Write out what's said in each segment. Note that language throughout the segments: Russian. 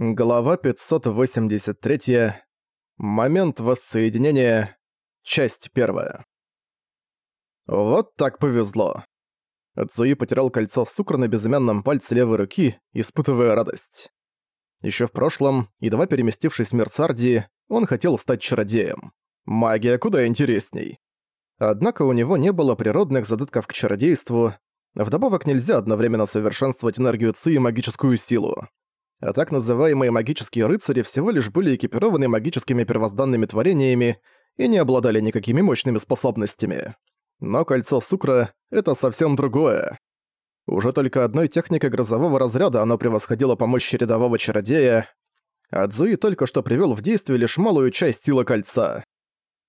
Глава 583. Момент воссоединения. Часть первая. Вот так повезло. Цуи потерял кольцо сукра на безымянном пальце левой руки, испытывая радость. Еще в прошлом, едва переместившись в мир Сардии, он хотел стать чародеем. Магия куда интересней. Однако у него не было природных задытков к чародейству, вдобавок нельзя одновременно совершенствовать энергию Ци и магическую силу а так называемые магические рыцари всего лишь были экипированы магическими первозданными творениями и не обладали никакими мощными способностями. Но кольцо Сукра — это совсем другое. Уже только одной техникой грозового разряда оно превосходило по мощи рядового чародея, а Цзуи только что привел в действие лишь малую часть силы кольца.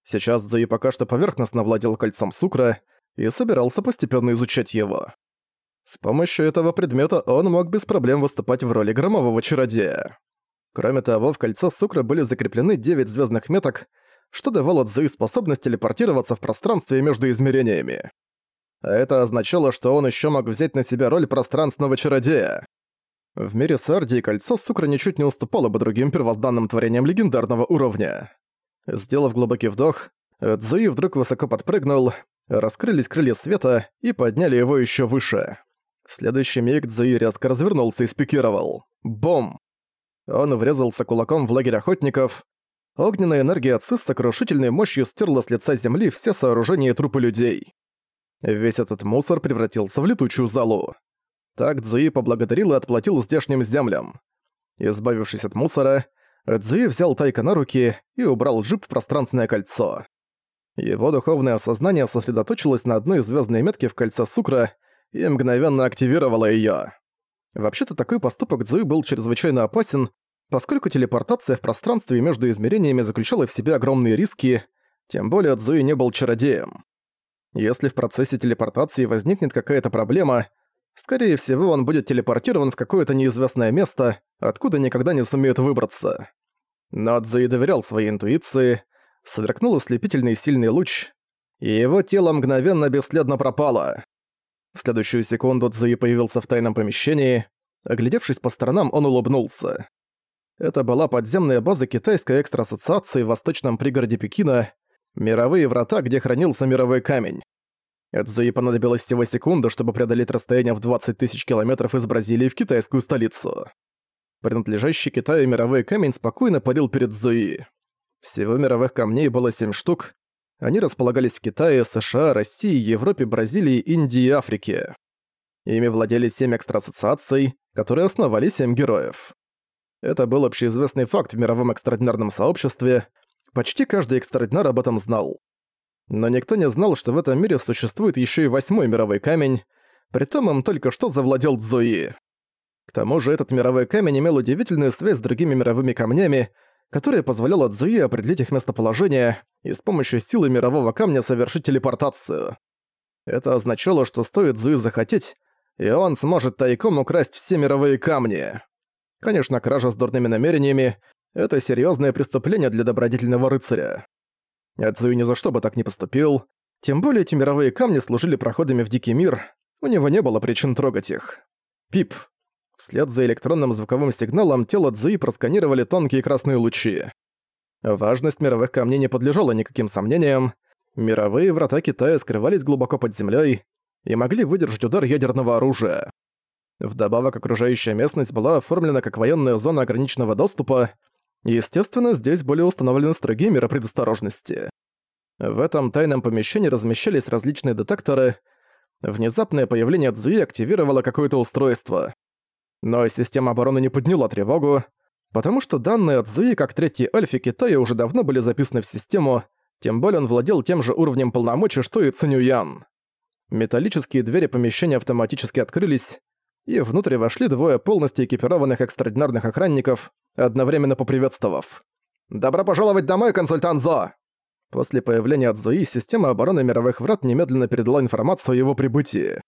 Сейчас Цзуи пока что поверхностно владел кольцом Сукра и собирался постепенно изучать его. С помощью этого предмета он мог без проблем выступать в роли громового чародея. Кроме того, в кольцо Сукра были закреплены 9 звездных меток, что давало Цзуи способность телепортироваться в пространстве между измерениями. А это означало, что он еще мог взять на себя роль пространственного чародея. В мире Сардии кольцо Сукра ничуть не уступало бы другим первозданным творениям легендарного уровня. Сделав глубокий вдох, Цзуи вдруг высоко подпрыгнул, раскрылись крылья света и подняли его еще выше. В следующий миг Цзуи резко развернулся и спикировал. Бом! Он врезался кулаком в лагерь охотников. Огненная энергия Ци с сокрушительной мощью стерла с лица земли все сооружения и трупы людей. Весь этот мусор превратился в летучую залу. Так Цзуи поблагодарил и отплатил здешним землям. Избавившись от мусора, Цзуи взял Тайка на руки и убрал джип в пространственное кольцо. Его духовное сознание сосредоточилось на одной звездной метке в кольце Сукра — и мгновенно активировала её. Вообще-то такой поступок Цзуи был чрезвычайно опасен, поскольку телепортация в пространстве между измерениями заключала в себе огромные риски, тем более Цзуи не был чародеем. Если в процессе телепортации возникнет какая-то проблема, скорее всего он будет телепортирован в какое-то неизвестное место, откуда никогда не сумеет выбраться. Но Цзуи доверял своей интуиции, сверкнул ослепительный сильный луч, и его тело мгновенно бесследно пропало. В следующую секунду Цзуи появился в тайном помещении. Оглядевшись по сторонам, он улыбнулся. Это была подземная база китайской экстра-ассоциации в восточном пригороде Пекина, мировые врата, где хранился мировой камень. Эдзуи понадобилось всего секунда, чтобы преодолеть расстояние в 20 тысяч километров из Бразилии в китайскую столицу. Принадлежащий Китаю мировой камень спокойно парил перед Зуи. Всего мировых камней было 7 штук, они располагались в Китае, США, России, Европе, Бразилии, Индии и Африке. Ими владели семь экстраассоциаций, которые основали семь героев. Это был общеизвестный факт в мировом экстраординарном сообществе. Почти каждый экстраординар об этом знал. Но никто не знал, что в этом мире существует еще и восьмой мировой камень, притом им только что завладел Цзуи. К тому же этот мировой камень имел удивительную связь с другими мировыми камнями, которая позволяла Цзуи определить их местоположение и с помощью силы мирового камня совершить телепортацию. Это означало, что стоит Цзуи захотеть, и он сможет тайком украсть все мировые камни. Конечно, кража с дурными намерениями — это серьезное преступление для добродетельного рыцаря. А Цзуи ни за что бы так не поступил, тем более эти мировые камни служили проходами в Дикий мир, у него не было причин трогать их. Пип, Вслед за электронным звуковым сигналом тело Цзуи просканировали тонкие красные лучи. Важность мировых камней не подлежала никаким сомнениям. Мировые врата Китая скрывались глубоко под землей и могли выдержать удар ядерного оружия. Вдобавок, окружающая местность была оформлена как военная зона ограниченного доступа, и, естественно, здесь были установлены строгие меры предосторожности. В этом тайном помещении размещались различные детекторы. Внезапное появление Цзуи активировало какое-то устройство. Но система обороны не подняла тревогу, потому что данные от Зуи как третий альфе Китая уже давно были записаны в систему, тем более он владел тем же уровнем полномочий, что и Цинюян. Металлические двери помещения автоматически открылись, и внутрь вошли двое полностью экипированных экстраординарных охранников, одновременно поприветствовав. «Добро пожаловать домой, консультант Зо!» После появления Цзуи система обороны мировых врат немедленно передала информацию о его прибытии.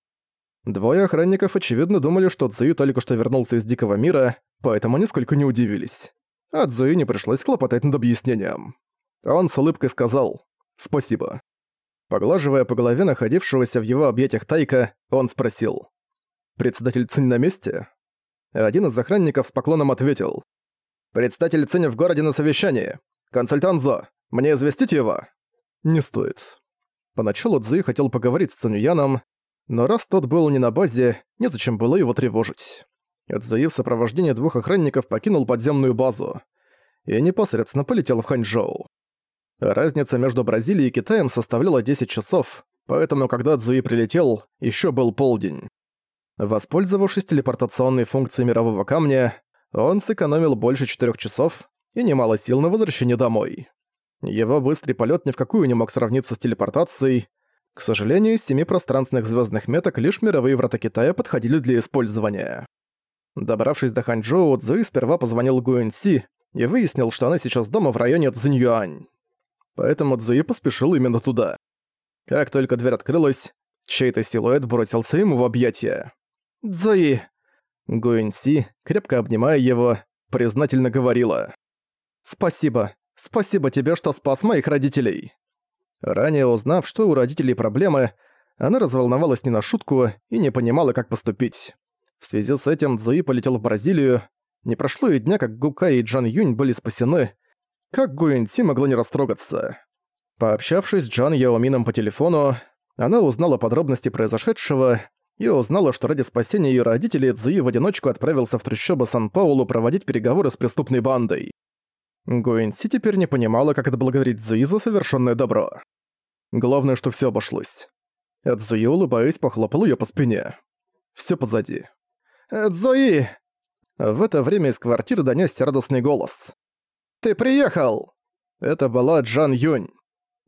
Двое охранников, очевидно, думали, что Цзуи только что вернулся из Дикого мира, поэтому нисколько не удивились. А Цзуи не пришлось хлопотать над объяснением. Он с улыбкой сказал «Спасибо». Поглаживая по голове находившегося в его объятиях Тайка, он спросил «Председатель Цинь на месте?» Один из охранников с поклоном ответил Представитель Цинь в городе на совещании. Консультант Зо. Мне известить его?» «Не стоит». Поначалу Цзуи хотел поговорить с Цинюяном, но раз тот был не на базе, незачем было его тревожить. Цзуи в сопровождении двух охранников покинул подземную базу и непосредственно полетел в Ханчжоу. Разница между Бразилией и Китаем составляла 10 часов, поэтому когда Цзуи прилетел, еще был полдень. Воспользовавшись телепортационной функцией мирового камня, он сэкономил больше 4 часов и немало сил на возвращение домой. Его быстрый полет ни в какую не мог сравниться с телепортацией. К сожалению, из семи пространственных звездных меток лишь мировые врата Китая подходили для использования. Добравшись до Ханчжоу, Цзуи сперва позвонил Гуэнси и выяснил, что она сейчас дома в районе Цзиньюань. Поэтому Цзуи поспешил именно туда. Как только дверь открылась, чей-то силуэт бросился ему в объятия. «Цзуи!» Гуэнси, крепко обнимая его, признательно говорила. «Спасибо. Спасибо тебе, что спас моих родителей». Ранее узнав, что у родителей проблемы, она разволновалась не на шутку и не понимала, как поступить. В связи с этим Цзуи полетел в Бразилию. Не прошло и дня, как Гукай и Джан Юнь были спасены. Как Гуэнси могла не растрогаться? Пообщавшись с Джан Яомином по телефону, она узнала подробности произошедшего и узнала, что ради спасения ее родителей Цзуи в одиночку отправился в трущобы Сан-Паулу проводить переговоры с преступной бандой. Гуэнси теперь не понимала, как отблагодарить Цзуи за совершенное добро. Главное, что все обошлось. Цзуи, улыбаясь, похлопал ее по спине. Все позади. «Цзуи!» В это время из квартиры донёсся радостный голос. «Ты приехал!» Это была Джан Юнь.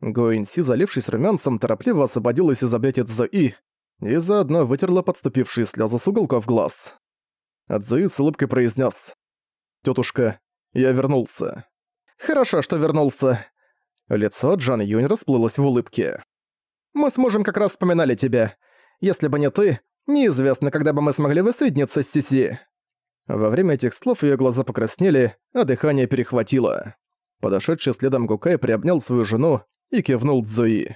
Гуэнси, залившись румянцем, торопливо освободилась из объятия Цзуи и заодно вытерла подступившие слезы с уголков глаз. Цзуи с улыбкой произнес: «Тётушка, я вернулся». «Хорошо, что вернулся». Лицо Джан Юнь расплылось в улыбке. «Мы с мужем как раз вспоминали тебя. Если бы не ты, Неизвестно, когда бы мы смогли воссоединиться с Сиси». Во время этих слов её глаза покраснели, а дыхание перехватило. Подошедший следом Гукай приобнял свою жену и кивнул Цзуи.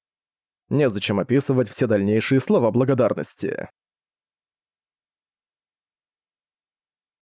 Незачем описывать все дальнейшие слова благодарности.